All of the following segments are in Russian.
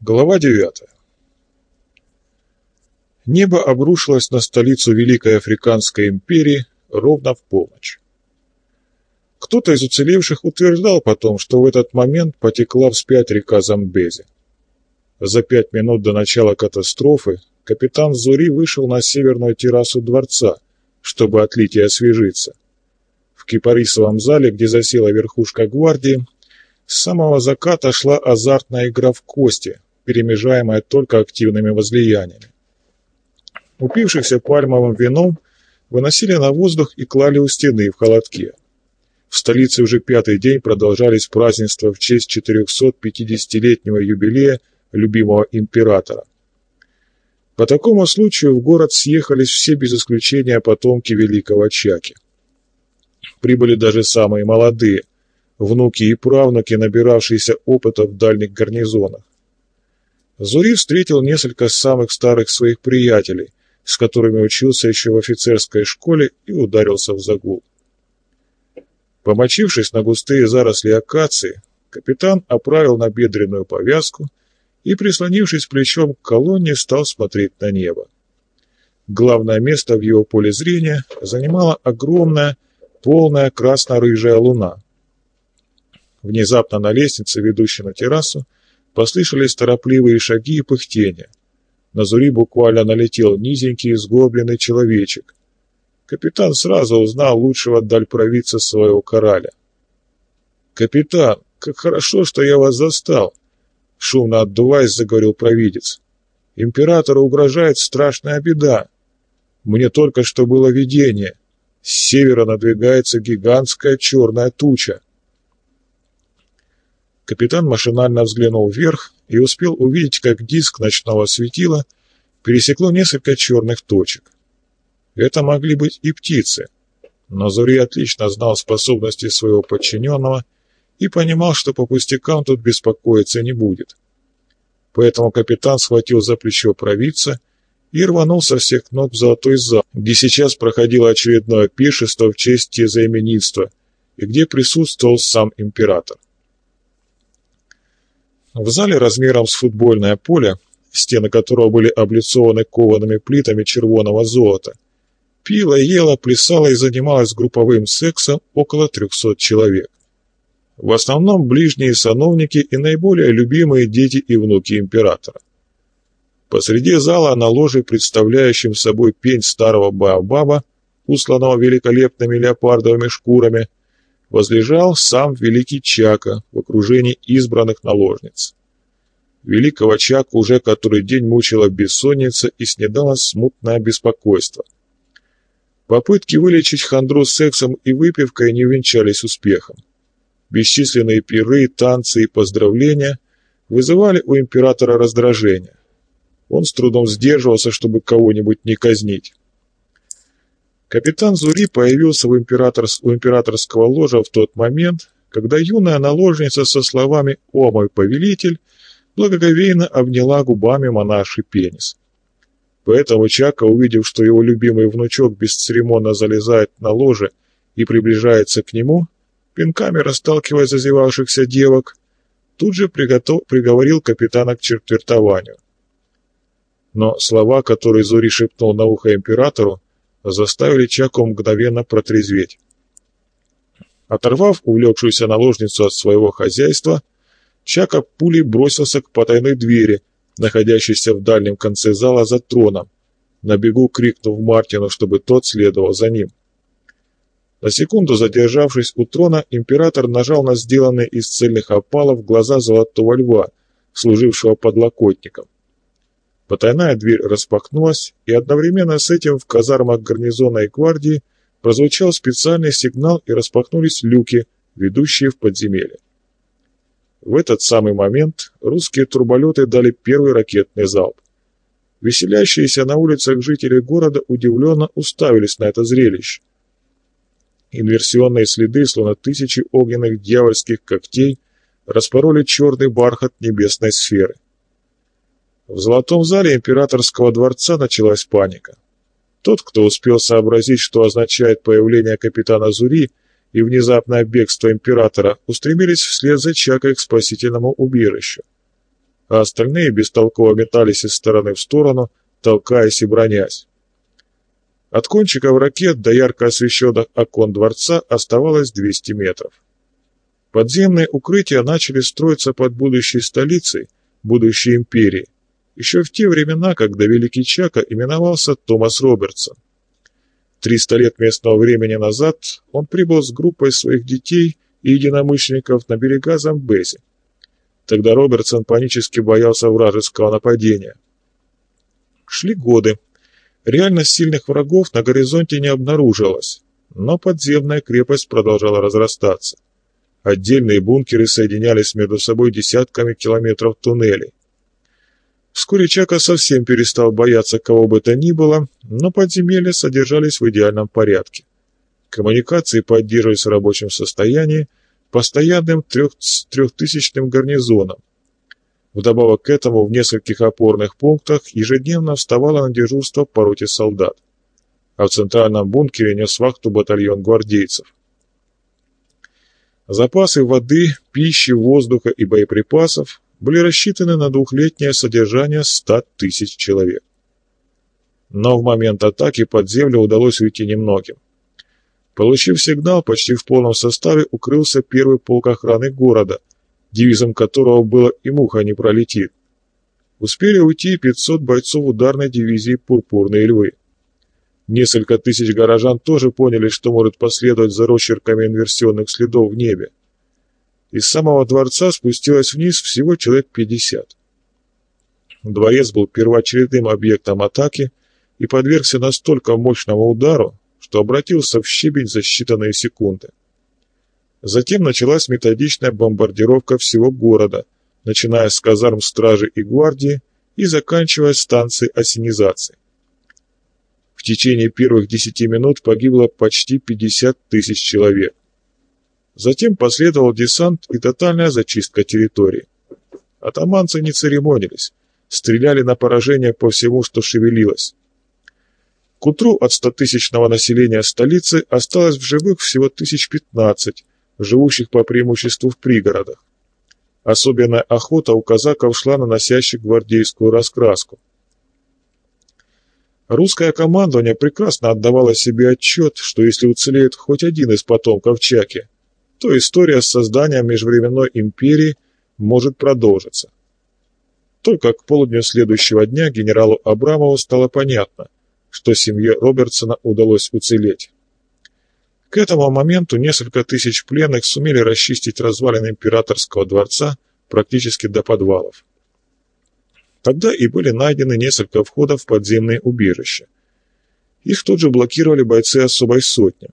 Глава 9 Небо обрушилось на столицу Великой Африканской империи ровно в полночь. Кто-то из уцелевших утверждал потом, что в этот момент потекла вспять река Замбези. За пять минут до начала катастрофы капитан Зури вышел на северную террасу дворца, чтобы отлить и освежиться. В кипарисовом зале, где засела верхушка гвардии, с самого заката шла азартная игра в кости – перемежаемая только активными возлияниями. Упившихся пальмовым вином выносили на воздух и клали у стены в холодке. В столице уже пятый день продолжались празднества в честь 450-летнего юбилея любимого императора. По такому случаю в город съехались все без исключения потомки великого Чаки. Прибыли даже самые молодые, внуки и правнуки, набиравшиеся опыта в дальних гарнизонах. Зури встретил несколько самых старых своих приятелей, с которыми учился еще в офицерской школе и ударился в загул. Помочившись на густые заросли акации, капитан оправил набедренную повязку и, прислонившись плечом к колонне, стал смотреть на небо. Главное место в его поле зрения занимала огромная, полная красно-рыжая луна. Внезапно на лестнице, ведущей на террасу, Послышались торопливые шаги и пыхтения. На Зури буквально налетел низенький сгорбленный человечек. Капитан сразу узнал лучшего дальпровидца своего кораля. «Капитан, как хорошо, что я вас застал!» Шумно отдуваясь, заговорил провидец. «Императору угрожает страшная беда. Мне только что было видение. С севера надвигается гигантская черная туча. Капитан машинально взглянул вверх и успел увидеть, как диск ночного светила пересекло несколько черных точек. Это могли быть и птицы, но Зури отлично знал способности своего подчиненного и понимал, что по пустякам тут беспокоиться не будет. Поэтому капитан схватил за плечо провидца и рванул со всех ног в золотой зал, где сейчас проходило очередное пиршество в честь тезаименитства и где присутствовал сам император. В зале размером с футбольное поле, стены которого были облицованы коваными плитами червоного золота, пила, ела, плясала и занималась групповым сексом около 300 человек. В основном ближние сановники и наиболее любимые дети и внуки императора. Посреди зала на ложе, представляющем собой пень старого баобаба, усланного великолепными леопардовыми шкурами, возлежал сам великий Чака в окружении избранных наложниц. Великого Чака уже который день мучила бессонница и снедало смутное беспокойство. Попытки вылечить хандру сексом и выпивкой не увенчались успехом. Бесчисленные пиры, танцы и поздравления вызывали у императора раздражение. Он с трудом сдерживался, чтобы кого-нибудь не казнить. Капитан Зури появился у, императорс... у императорского ложа в тот момент, когда юная наложница со словами «О, мой повелитель!» благоговейно обняла губами монаший пенис. Поэтому Чака, увидев, что его любимый внучок бесцеремонно залезает на ложе и приближается к нему, пинками расталкивая зазевавшихся девок, тут же приговорил капитана к четвертованию. Но слова, которые Зури шепнул на ухо императору, заставили Чаку мгновенно протрезветь. Оторвав увлекшуюся наложницу от своего хозяйства, Чака пулей бросился к потайной двери, находящейся в дальнем конце зала за троном, на бегу крикнув Мартину, чтобы тот следовал за ним. На секунду задержавшись у трона, император нажал на сделанные из цельных опалов глаза золотого льва, служившего подлокотником. Потайная дверь распахнулась, и одновременно с этим в казармах гарнизонной гвардии прозвучал специальный сигнал и распахнулись люки, ведущие в подземелье. В этот самый момент русские турболеты дали первый ракетный залп. Веселящиеся на улицах жители города удивленно уставились на это зрелище. Инверсионные следы, словно тысячи огненных дьявольских когтей, распороли черный бархат небесной сферы. В золотом зале императорского дворца началась паника. Тот, кто успел сообразить, что означает появление капитана Зури и внезапное бегство императора, устремились вслед за Чакой к спасительному убежищу. а остальные бестолково метались из стороны в сторону, толкаясь и бронясь. От кончиков ракет до ярко освещенных окон дворца оставалось 200 метров. Подземные укрытия начали строиться под будущей столицей, будущей империи, еще в те времена, когда Великий Чака именовался Томас Робертсон. Триста лет местного времени назад он прибыл с группой своих детей и единомышленников на берега Замбези. Тогда Робертсон панически боялся вражеского нападения. Шли годы. Реально сильных врагов на горизонте не обнаружилось, но подземная крепость продолжала разрастаться. Отдельные бункеры соединялись между собой десятками километров туннелей. Вскоре Чака совсем перестал бояться кого бы то ни было, но подземелья содержались в идеальном порядке. Коммуникации поддерживались в рабочем состоянии постоянным трех, трехтысячным гарнизоном. Вдобавок к этому в нескольких опорных пунктах ежедневно вставало на дежурство по роте солдат, а в центральном бункере нес вахту батальон гвардейцев. Запасы воды, пищи, воздуха и боеприпасов были рассчитаны на двухлетнее содержание 100 тысяч человек. Но в момент атаки под землю удалось уйти немногим. Получив сигнал, почти в полном составе укрылся первый полк охраны города, девизом которого было «и муха не пролетит». Успели уйти 500 бойцов ударной дивизии «Пурпурные львы». Несколько тысяч горожан тоже поняли, что может последовать за росчерками инверсионных следов в небе. Из самого дворца спустилось вниз всего человек 50. Дворец был первоочередным объектом атаки и подвергся настолько мощному удару, что обратился в щебень за считанные секунды. Затем началась методичная бомбардировка всего города, начиная с казарм стражи и гвардии и заканчивая станцией осенизации. В течение первых десяти минут погибло почти 50 тысяч человек. Затем последовал десант и тотальная зачистка территории. Атаманцы не церемонились, стреляли на поражение по всему, что шевелилось. К утру от стотысячного населения столицы осталось в живых всего тысяч пятнадцать, живущих по преимуществу в пригородах. Особенная охота у казаков шла на носящих гвардейскую раскраску. Русское командование прекрасно отдавало себе отчет, что если уцелеет хоть один из потомков Чаки, то история с созданием межвременной империи может продолжиться. Только к полудню следующего дня генералу Абрамову стало понятно, что семье Робертсона удалось уцелеть. К этому моменту несколько тысяч пленных сумели расчистить развалины императорского дворца практически до подвалов. Тогда и были найдены несколько входов в подземные убежища. Их тут же блокировали бойцы особой сотни.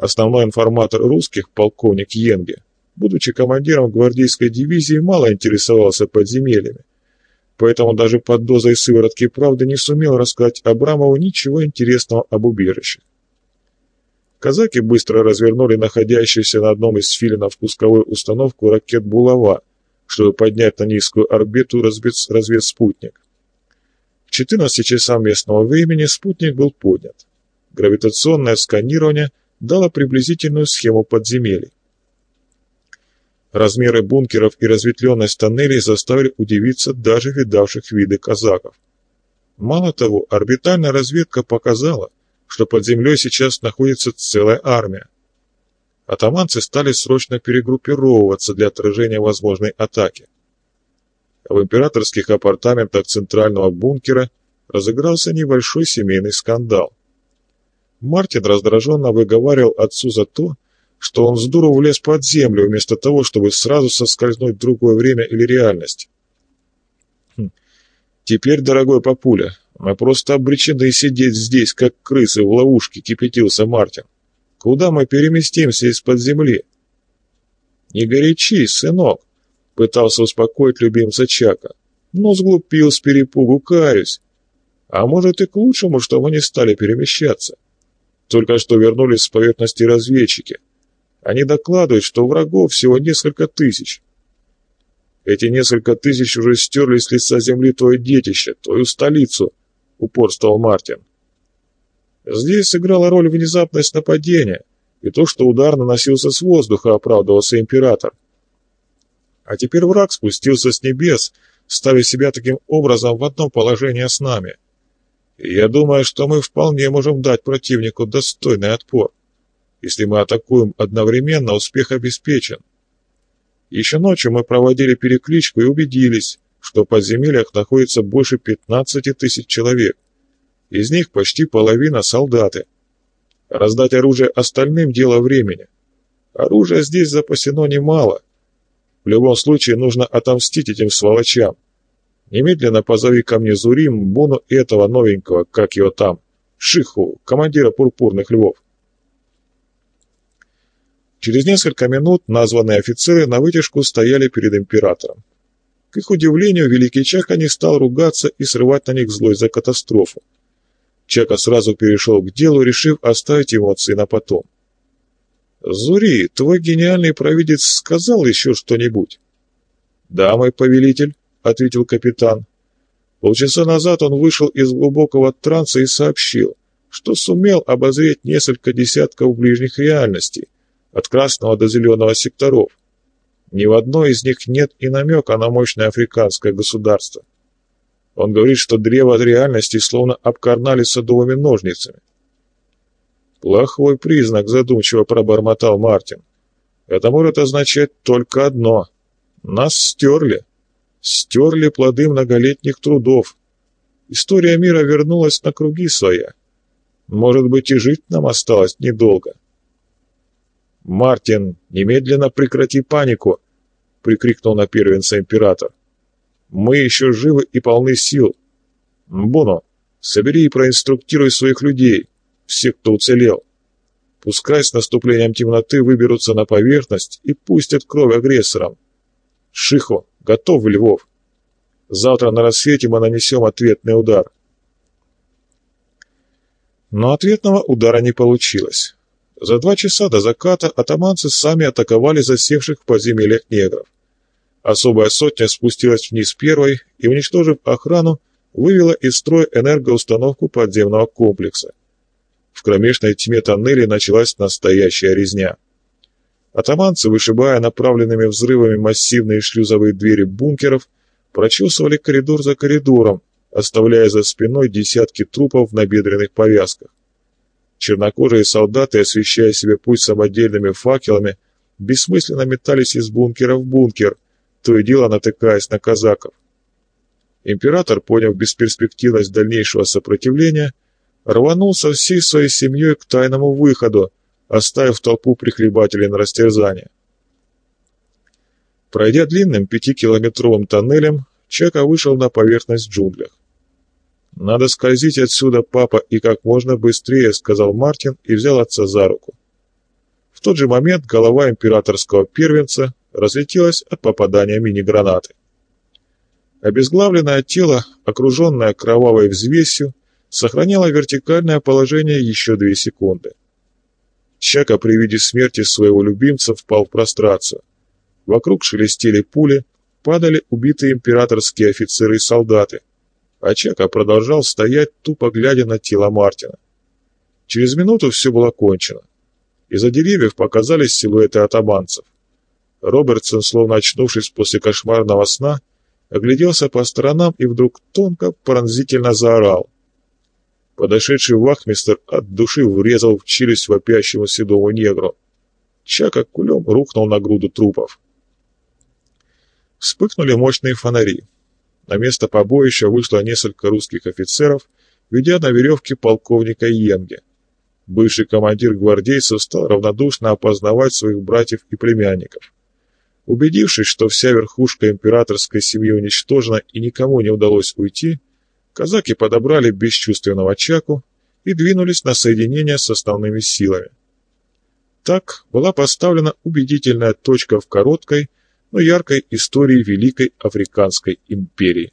Основной информатор русских, полковник Йенге, будучи командиром гвардейской дивизии, мало интересовался подземельями, поэтому даже под дозой сыворотки правды не сумел рассказать Абрамову ничего интересного об убежище. Казаки быстро развернули находящуюся на одном из филинов пусковую установку ракет «Булава», чтобы поднять на низкую орбиту разведспутник. К 14 часам местного времени спутник был поднят. Гравитационное сканирование дала приблизительную схему подземелий. Размеры бункеров и разветвленность тоннелей заставили удивиться даже видавших виды казаков. Мало того, орбитальная разведка показала, что под землей сейчас находится целая армия. Атаманцы стали срочно перегруппировываться для отражения возможной атаки. В императорских апартаментах центрального бункера разыгрался небольшой семейный скандал. Мартин раздраженно выговаривал отцу за то, что он с дуру влез под землю, вместо того, чтобы сразу соскользнуть в другое время или реальность. Хм. «Теперь, дорогой папуля, мы просто обречены сидеть здесь, как крысы в ловушке», — кипятился Мартин. «Куда мы переместимся из-под земли?» «Не горячись, сынок», — пытался успокоить любимца Чака. «Но сглупил с перепугу, каюсь. А может и к лучшему, что мы не стали перемещаться». Только что вернулись с поверхности разведчики. Они докладывают, что врагов всего несколько тысяч. Эти несколько тысяч уже стерли с лица земли твое детище, твою столицу, упорствовал Мартин. Здесь сыграла роль внезапность нападения и то, что удар наносился с воздуха, оправдывался император. А теперь враг спустился с небес, ставя себя таким образом в одно положение с нами. Я думаю, что мы вполне можем дать противнику достойный отпор. Если мы атакуем одновременно, успех обеспечен. Еще ночью мы проводили перекличку и убедились, что в подземельях находится больше 15 тысяч человек. Из них почти половина солдаты. Раздать оружие остальным – дело времени. Оружия здесь запасено немало. В любом случае нужно отомстить этим сволочам. Немедленно позови ко мне Зурим, Буну и этого новенького, как его там, Шиху, командира пурпурных львов. Через несколько минут названные офицеры на вытяжку стояли перед императором. К их удивлению, великий Чака не стал ругаться и срывать на них злость за катастрофу. Чака сразу перешел к делу, решив оставить эмоции на потом. «Зури, твой гениальный провидец сказал еще что-нибудь?» «Да, мой повелитель», — ответил капитан. Полчаса назад он вышел из глубокого транса и сообщил, что сумел обозреть несколько десятков ближних реальностей, от красного до зеленого секторов. Ни в одной из них нет и намека на мощное африканское государство. Он говорит, что древо реальности словно обкарнали садовыми ножницами. «Плохой признак», — задумчиво пробормотал Мартин. «Это может означать только одно. Нас стерли. Стерли плоды многолетних трудов. История мира вернулась на круги своя. Может быть, и жить нам осталось недолго». «Мартин, немедленно прекрати панику!» — прикрикнул на первенца император. «Мы еще живы и полны сил. Боно, собери и проинструктируй своих людей, всех, кто уцелел. Пускай с наступлением темноты выберутся на поверхность и пустят кровь агрессорам. Шихо, готов, Львов. Завтра на рассвете мы нанесем ответный удар». Но ответного удара не получилось. За два часа до заката атаманцы сами атаковали засевших в подземельях негров. Особая сотня спустилась вниз первой и, уничтожив охрану, вывела из строя энергоустановку подземного комплекса. В кромешной тьме тоннелей началась настоящая резня. Атаманцы, вышибая направленными взрывами массивные шлюзовые двери бункеров, прочесывали коридор за коридором, оставляя за спиной десятки трупов в набедренных повязках. Чернокожие солдаты, освещая себе путь самодельными факелами, бессмысленно метались из бункера в бункер, то и дело натыкаясь на казаков. Император, поняв бесперспективность дальнейшего сопротивления, рванулся всей своей семьей к тайному выходу, оставив толпу прихлебателей на растерзание. Пройдя длинным пятикилометровым тоннелем, Чека вышел на поверхность в джунглях. «Надо скользить отсюда, папа, и как можно быстрее», — сказал Мартин и взял отца за руку. В тот же момент голова императорского первенца разлетелась от попадания мини-гранаты. Обезглавленное тело, окруженное кровавой взвесью, сохраняло вертикальное положение еще две секунды. Чака при виде смерти своего любимца впал в прострацию. Вокруг шелестели пули, падали убитые императорские офицеры и солдаты, а Чака продолжал стоять, тупо глядя на тело Мартина. Через минуту все было кончено. Из-за деревьев показались силуэты атаманцев. Робертсон, словно очнувшись после кошмарного сна, огляделся по сторонам и вдруг тонко, пронзительно заорал. Подошедший вахмистер от души врезал в челюсть вопящему седому негру. Чака кулем рухнул на груду трупов. Вспыхнули мощные фонари. На место побоища вышло несколько русских офицеров, ведя на веревке полковника Йенге. Бывший командир гвардейцев стал равнодушно опознавать своих братьев и племянников. Убедившись, что вся верхушка императорской семьи уничтожена и никому не удалось уйти, казаки подобрали бесчувственного Чаку и двинулись на соединение с основными силами. Так была поставлена убедительная точка в короткой, но яркой истории Великой Африканской империи.